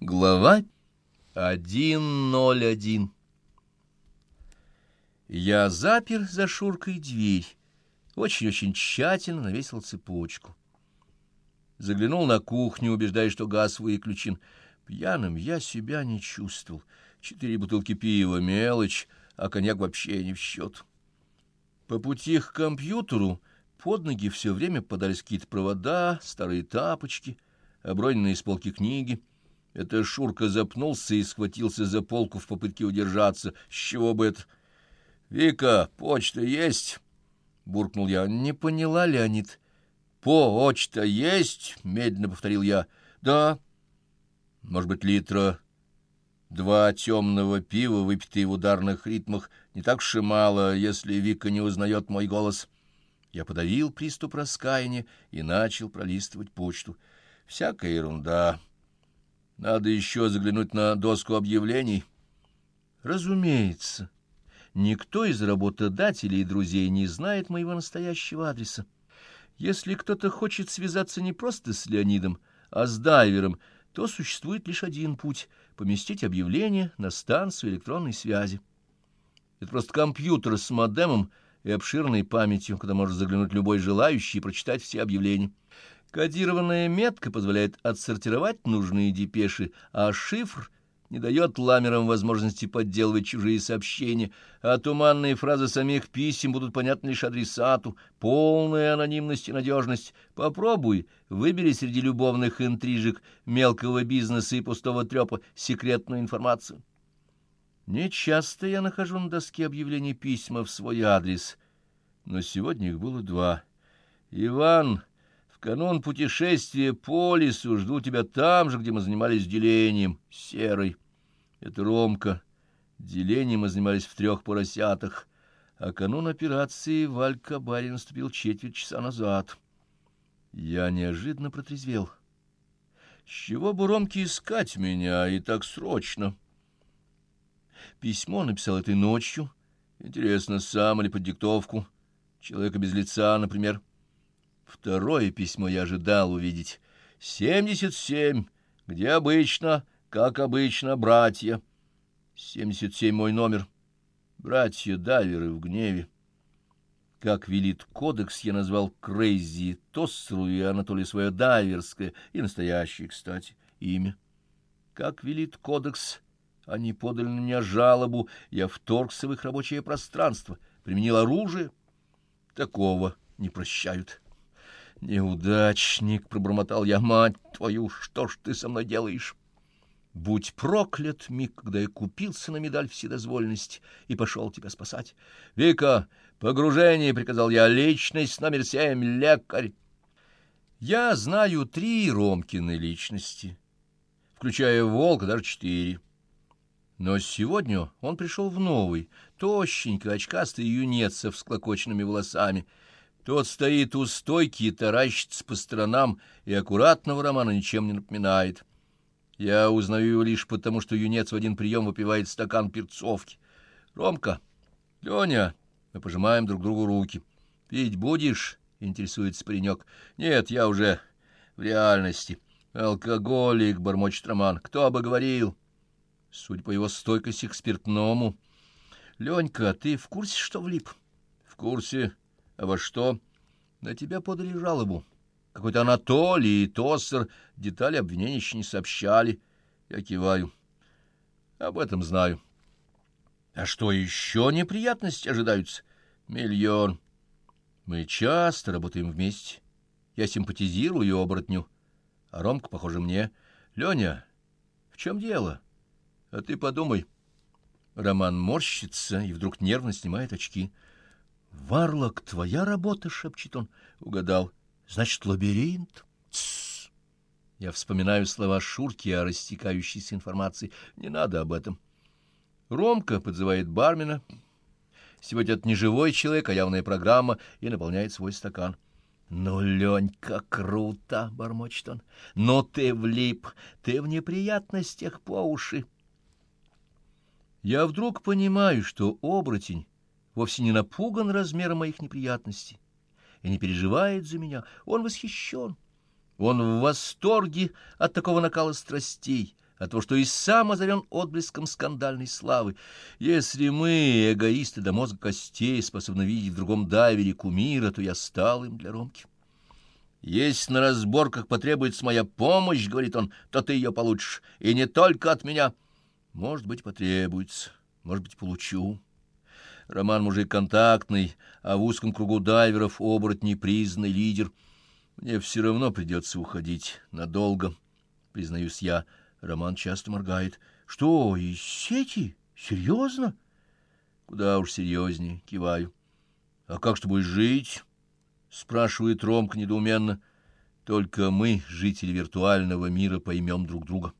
Глава 1.01 Я запер за Шуркой дверь, очень-очень тщательно навесил цепочку. Заглянул на кухню, убеждаясь, что газ выключен. Пьяным я себя не чувствовал. Четыре бутылки пива — мелочь, а коньяк вообще не в счет. По пути к компьютеру под ноги все время подались какие-то провода, старые тапочки, оброненные с полки книги — это Шурка запнулся и схватился за полку в попытке удержаться. С чего бы это? — Вика, почта есть? — буркнул я. — Не поняла, Леонид. — Почта есть? — медленно повторил я. — Да. — Может быть, литра два темного пива, выпитые в ударных ритмах, не так уж и мало, если Вика не узнает мой голос. Я подавил приступ раскаяния и начал пролистывать почту. Всякая ерунда. Надо еще заглянуть на доску объявлений. Разумеется, никто из работодателей и друзей не знает моего настоящего адреса. Если кто-то хочет связаться не просто с Леонидом, а с дайвером, то существует лишь один путь — поместить объявление на станцию электронной связи. Это просто компьютер с модемом и обширной памятью, куда может заглянуть любой желающий и прочитать все объявления. Кодированная метка позволяет отсортировать нужные депеши, а шифр не дает ламерам возможности подделывать чужие сообщения, а туманные фразы самих писем будут понятны лишь адресату. Полная анонимность и надежность. Попробуй, выбери среди любовных интрижек, мелкого бизнеса и пустого трепа секретную информацию. Нечасто я нахожу на доске объявлений письма в свой адрес, но сегодня их было два. «Иван...» В канун путешествия по лесу жду тебя там же, где мы занимались делением, серой. Это Ромка. Делением мы занимались в трех поросятах, а канун операции Валька Барин наступил четверть часа назад. Я неожиданно протрезвел. С чего бы Ромке искать меня и так срочно? Письмо написал этой ночью. Интересно, сам или под диктовку? Человека без лица, например. — Второе письмо я ожидал увидеть. «Семьдесят семь. Где обычно, как обычно, братья?» «Семьдесят семь мой номер. Братья-дайверы в гневе». Как велит кодекс, я назвал Крейзи Тоссеру и Анатолию свое дайверское и настоящее, кстати, имя. Как велит кодекс, они подали на меня жалобу, я вторгся в их рабочее пространство, применил оружие. Такого не прощают. «Неудачник!» — пробормотал я. «Мать твою, что ж ты со мной делаешь?» Будь проклят миг, когда я купился на медаль вседозволенности и пошел тебя спасать. «Вика, погружение!» — приказал я. «Личность номер семь, лекарь!» Я знаю три Ромкины личности, включая Волка, даже четыре. Но сегодня он пришел в новый, тощенький, очкастый юнец с всклокоченными волосами — тот стоит у стойки таращится по сторонам, и аккуратного романа ничем не напоминает. Я узнаю его лишь потому, что юнец в один прием выпивает стакан перцовки. «Ромка! Леня!» Мы пожимаем друг другу руки. «Пить будешь?» — интересуется паренек. «Нет, я уже в реальности. Алкоголик!» — бормочет Роман. «Кто бы говорил?» Судя по его стойкости к спиртному. «Ленька, ты в курсе, что влип?» «В курсе». — А во что? — На тебя подали жалобу. Какой-то Анатолий и Тоссер детали обвинения еще не сообщали. Я киваю. — Об этом знаю. — А что, еще неприятности ожидаются? — Миллион. Мы часто работаем вместе. Я симпатизирую оборотню. А Ромка, похоже, мне. — Леня, в чем дело? — А ты подумай. Роман морщится и вдруг нервно снимает очки. — «Варлок, твоя работа?» — шепчет он. Угадал. «Значит, лабиринт?» Тссс. Я вспоминаю слова Шурки о растекающейся информации. Не надо об этом. Ромка подзывает бармена. Сегодня это не живой человек, а явная программа, и наполняет свой стакан. «Ну, Ленька, круто!» — бормочет он. «Ну ты влип, ты в неприятностях по уши!» Я вдруг понимаю, что оборотень вовсе не напуган размером моих неприятностей и не переживает за меня. Он восхищен. Он в восторге от такого накала страстей, а то, что и сам озарен отблеском скандальной славы. Если мы, эгоисты до мозга костей, способны видеть в другом дайвере кумира, то я стал им для Ромки. «Если на разборках потребуется моя помощь, — говорит он, — то ты ее получишь, и не только от меня. Может быть, потребуется, может быть, получу». Роман мужик контактный, а в узком кругу дайверов оборотней признанный лидер. Мне все равно придется уходить надолго, признаюсь я. Роман часто моргает. Что, из сети? Серьезно? Куда уж серьезнее, киваю. А как что будешь жить? Спрашивает Ромка недоуменно. Только мы, жители виртуального мира, поймем друг друга.